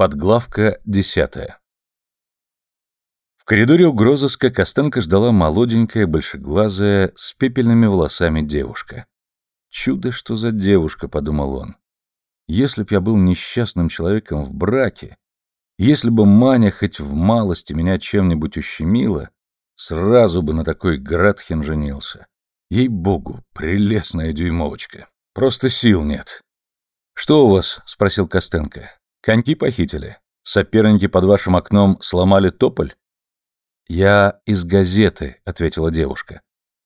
Подглавка десятая. В коридоре угрозыска Костенко ждала молоденькая, большеглазая, с пепельными волосами девушка. «Чудо, что за девушка», — подумал он. «Если б я был несчастным человеком в браке, если бы Маня хоть в малости меня чем-нибудь ущемила, сразу бы на такой Градхен женился. Ей-богу, прелестная дюймовочка. Просто сил нет». «Что у вас?» — спросил Костенко. Коньки похитили. Соперники под вашим окном сломали тополь? Я из газеты, ответила девушка.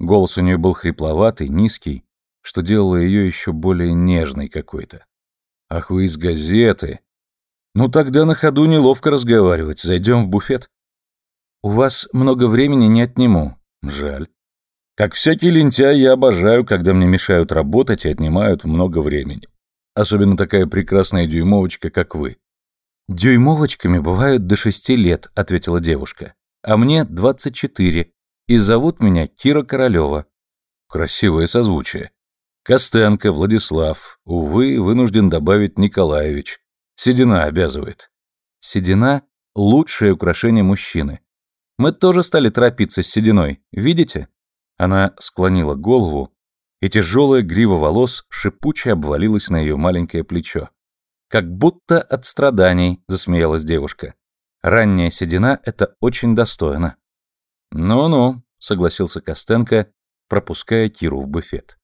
Голос у нее был хрипловатый, низкий, что делало ее еще более нежной какой-то. Ах, вы из газеты. Ну тогда на ходу неловко разговаривать. Зайдем в буфет. У вас много времени не отниму. Жаль. Как всякий лентяй, я обожаю, когда мне мешают работать и отнимают много времени. Особенно такая прекрасная дюймовочка, как вы. Дюймовочками бывают до шести лет, ответила девушка. А мне двадцать четыре. И зовут меня Кира Королева. Красивое созвучие. Костенко, Владислав. Увы, вынужден добавить Николаевич. Седина обязывает. Седина — лучшее украшение мужчины. Мы тоже стали торопиться с сединой, видите? Она склонила голову, и тяжелая грива волос шипуче обвалилась на ее маленькое плечо. «Как будто от страданий», — засмеялась девушка. «Ранняя седина — это очень достойно». «Ну-ну», — согласился Костенко, пропуская Киру в буфет.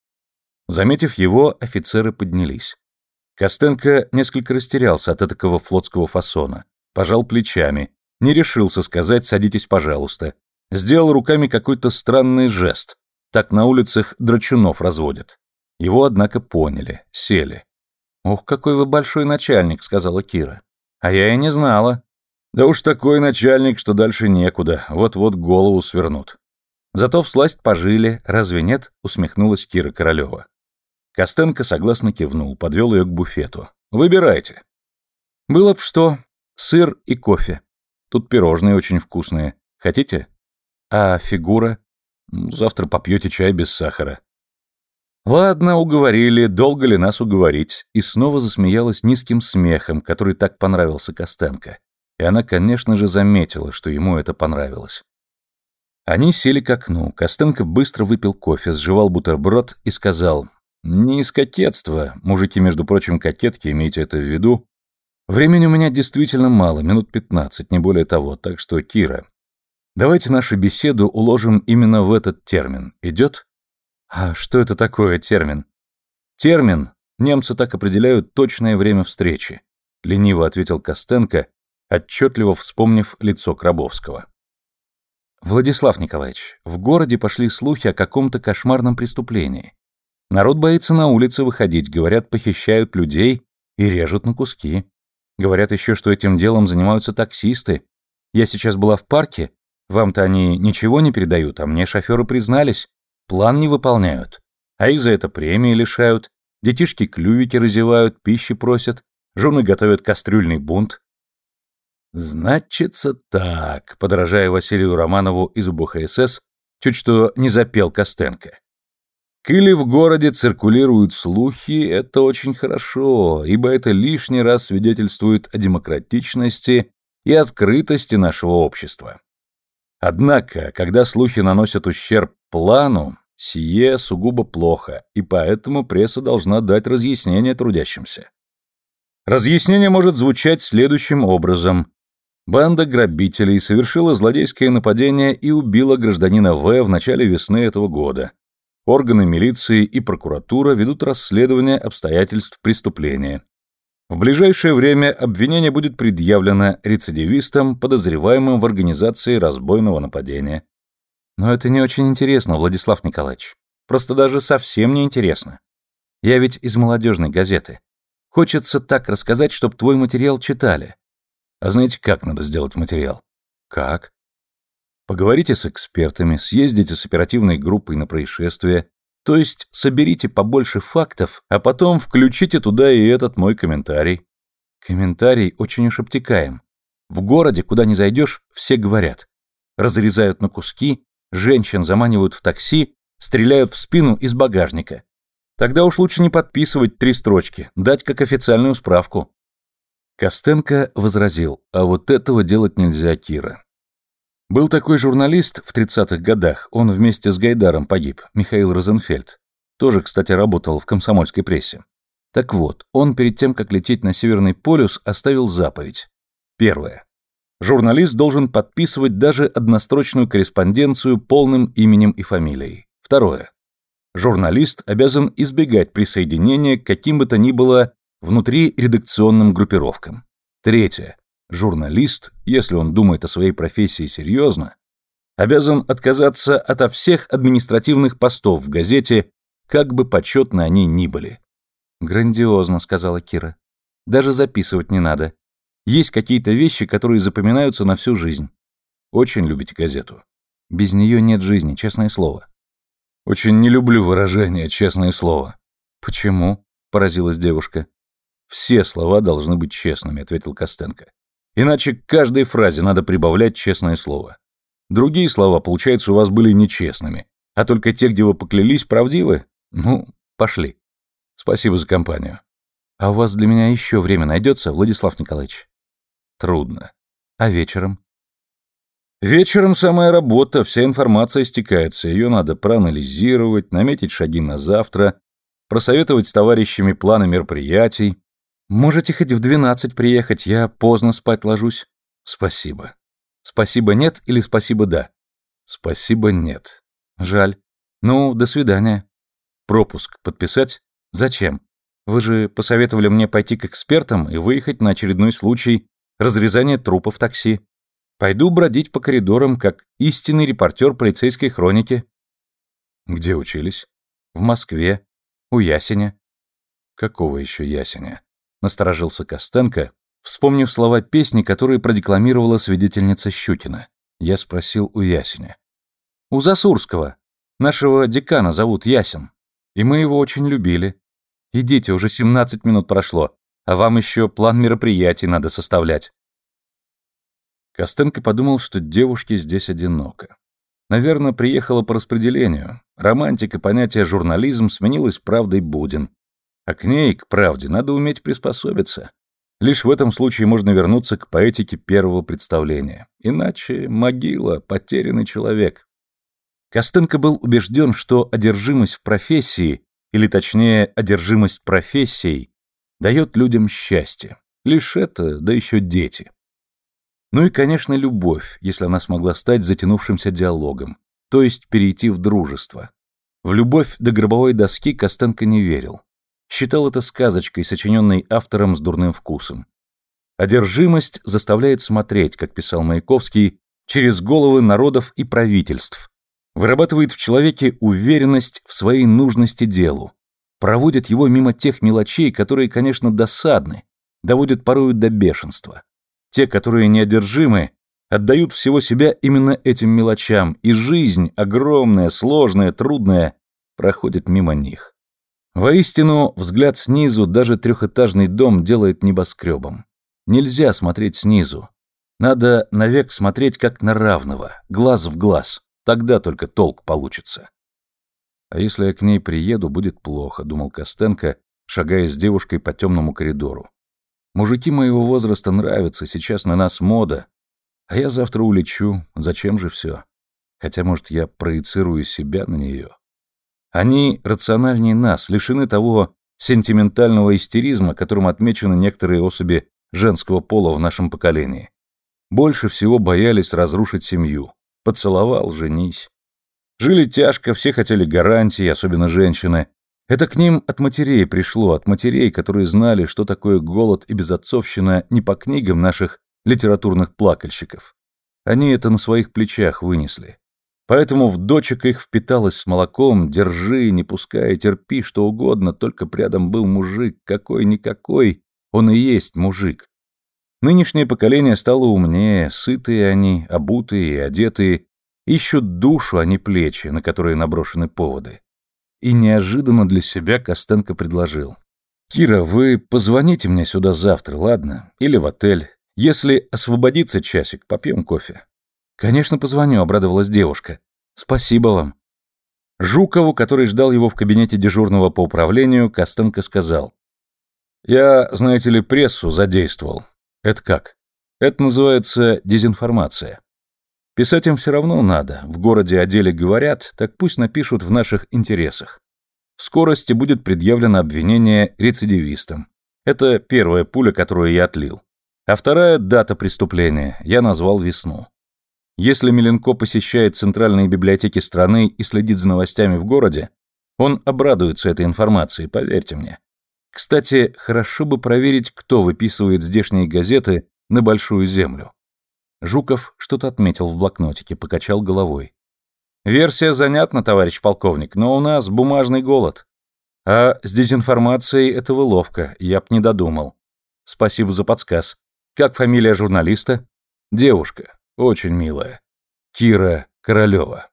Заметив его, офицеры поднялись. Костенко несколько растерялся от такого флотского фасона, пожал плечами, не решился сказать «садитесь, пожалуйста», сделал руками какой-то странный жест, так на улицах драчунов разводят. Его, однако, поняли, сели. «Ух, какой вы большой начальник», — сказала Кира. «А я и не знала». «Да уж такой начальник, что дальше некуда, вот-вот голову свернут». «Зато всласть пожили, разве нет?» — усмехнулась Кира Королева. Костенко согласно кивнул, подвел ее к буфету. «Выбирайте». «Было б что, сыр и кофе. Тут пирожные очень вкусные. Хотите?» «А фигура?» Завтра попьете чай без сахара. Ладно, уговорили, долго ли нас уговорить? И снова засмеялась низким смехом, который так понравился Костенко. И она, конечно же, заметила, что ему это понравилось. Они сели к окну. Костенко быстро выпил кофе, сживал бутерброд и сказал, «Не из кокетства, мужики, между прочим, кокетки, имейте это в виду. Времени у меня действительно мало, минут пятнадцать, не более того, так что, Кира, Давайте нашу беседу уложим именно в этот термин. Идет? А что это такое термин? Термин. Немцы так определяют точное время встречи. Лениво ответил Костенко, отчетливо вспомнив лицо Крабовского. Владислав Николаевич, в городе пошли слухи о каком-то кошмарном преступлении. Народ боится на улицы выходить, говорят, похищают людей и режут на куски. Говорят еще, что этим делом занимаются таксисты. Я сейчас была в парке, вам-то они ничего не передают, а мне шоферы признались. План не выполняют. А их за это премии лишают. Детишки клювики разевают, пищи просят. Жены готовят кастрюльный бунт. «Значится так», — подражая Василию Романову из УБХСС, чуть что не запел Костенко. Кыли в городе циркулируют слухи, это очень хорошо, ибо это лишний раз свидетельствует о демократичности и открытости нашего общества. Однако, когда слухи наносят ущерб плану, сие сугубо плохо, и поэтому пресса должна дать разъяснение трудящимся. Разъяснение может звучать следующим образом. Банда грабителей совершила злодейское нападение и убила гражданина В в начале весны этого года. Органы милиции и прокуратура ведут расследование обстоятельств преступления. В ближайшее время обвинение будет предъявлено рецидивистам, подозреваемым в организации разбойного нападения. Но это не очень интересно, Владислав Николаевич. Просто даже совсем не интересно. Я ведь из молодежной газеты. Хочется так рассказать, чтобы твой материал читали. А знаете, как надо сделать материал? Как? Поговорите с экспертами, съездите с оперативной группой на происшествие, то есть соберите побольше фактов, а потом включите туда и этот мой комментарий. Комментарий очень уж обтекаем. В городе, куда не зайдешь, все говорят. Разрезают на куски, женщин заманивают в такси, стреляют в спину из багажника. Тогда уж лучше не подписывать три строчки, дать как официальную справку. Костенко возразил, а вот этого делать нельзя, Кира. Был такой журналист в 30-х годах, он вместе с Гайдаром погиб, Михаил Розенфельд. Тоже, кстати, работал в комсомольской прессе. Так вот, он перед тем, как лететь на Северный полюс, оставил заповедь. Первое. Журналист должен подписывать даже однострочную корреспонденцию полным именем и фамилией. Второе. Журналист обязан избегать присоединения к каким бы то ни было внутри редакционным группировкам. Третье. Журналист, если он думает о своей профессии серьезно, обязан отказаться ото всех административных постов в газете, как бы почетно они ни были. «Грандиозно», — сказала Кира. «Даже записывать не надо. Есть какие-то вещи, которые запоминаются на всю жизнь. Очень любите газету. Без нее нет жизни, честное слово. Очень не люблю выражение «честное слово». Почему? Поразилась девушка. Все слова должны быть честными, ответил Костенко. Иначе к каждой фразе надо прибавлять честное слово. Другие слова, получается, у вас были нечестными, а только те, где вы поклялись, правдивы? Ну, пошли. Спасибо за компанию. А у вас для меня еще время найдется, Владислав Николаевич? Трудно. А вечером? Вечером самая работа, вся информация стекается, ее надо проанализировать, наметить шаги на завтра, просоветовать с товарищами планы мероприятий. Можете хоть в двенадцать приехать, я поздно спать ложусь. Спасибо. Спасибо нет или спасибо да? Спасибо нет. Жаль. Ну, до свидания. Пропуск подписать? Зачем? Вы же посоветовали мне пойти к экспертам и выехать на очередной случай разрезание трупов в такси. Пойду бродить по коридорам, как истинный репортер полицейской хроники. Где учились? В Москве. У Ясеня. Какого еще Ясеня? Насторожился Костенко, вспомнив слова песни, которые продекламировала свидетельница Щукина. Я спросил у Ясеня. У Засурского. Нашего декана зовут Ясен. И мы его очень любили. Идите, уже 17 минут прошло. А вам еще план мероприятий надо составлять. Костенко подумал, что девушке здесь одиноко. Наверное, приехала по распределению. Романтика понятия журнализм сменилась правдой буден. А к ней, к правде, надо уметь приспособиться. Лишь в этом случае можно вернуться к поэтике первого представления. Иначе могила, потерянный человек. Костенко был убежден, что одержимость в профессии, или точнее, одержимость профессией, дает людям счастье. Лишь это, да еще дети. Ну и, конечно, любовь, если она смогла стать затянувшимся диалогом, то есть перейти в дружество. В любовь до гробовой доски Костенко не верил. Считал это сказочкой, сочиненной автором с дурным вкусом. Одержимость заставляет смотреть, как писал Маяковский, через головы народов и правительств, вырабатывает в человеке уверенность в своей нужности делу, проводит его мимо тех мелочей, которые, конечно, досадны, доводят порою до бешенства. Те, которые неодержимы, отдают всего себя именно этим мелочам, и жизнь, огромная, сложная, трудная, проходит мимо них. Воистину, взгляд снизу даже трехэтажный дом делает небоскребом. Нельзя смотреть снизу. Надо навек смотреть как на равного, глаз в глаз. Тогда только толк получится. А если я к ней приеду, будет плохо, думал Костенко, шагая с девушкой по темному коридору. Мужики моего возраста нравятся, сейчас на нас мода. А я завтра улечу, зачем же все? Хотя, может, я проецирую себя на нее. Они рациональнее нас, лишены того сентиментального истеризма, которым отмечены некоторые особи женского пола в нашем поколении. Больше всего боялись разрушить семью. Поцеловал, женись. Жили тяжко, все хотели гарантии, особенно женщины. Это к ним от матерей пришло, от матерей, которые знали, что такое голод и безотцовщина не по книгам наших литературных плакальщиков. Они это на своих плечах вынесли. Поэтому в дочек их впиталось с молоком, держи, не пускай, терпи, что угодно, только рядом был мужик, какой-никакой, он и есть мужик. Нынешнее поколение стало умнее, сытые они, обутые и одетые, Ищут душу, а не плечи, на которые наброшены поводы. И неожиданно для себя Костенко предложил. «Кира, вы позвоните мне сюда завтра, ладно? Или в отель. Если освободится часик, попьем кофе». «Конечно, позвоню», — обрадовалась девушка. «Спасибо вам». Жукову, который ждал его в кабинете дежурного по управлению, Костенко сказал. «Я, знаете ли, прессу задействовал. Это как? Это называется дезинформация. Писать им все равно надо. В городе о деле говорят, так пусть напишут в наших интересах. В скорости будет предъявлено обвинение рецидивистам. Это первая пуля, которую я отлил. А вторая — дата преступления. Я назвал весну. Если Миленко посещает центральные библиотеки страны и следит за новостями в городе, он обрадуется этой информации, поверьте мне. Кстати, хорошо бы проверить, кто выписывает здешние газеты на Большую Землю. Жуков что-то отметил в блокнотике, покачал головой. Версия занятна, товарищ полковник, но у нас бумажный голод. А с дезинформацией это ловко, я б не додумал. Спасибо за подсказ. Как фамилия журналиста? Девушка, очень милая. Кира Королева.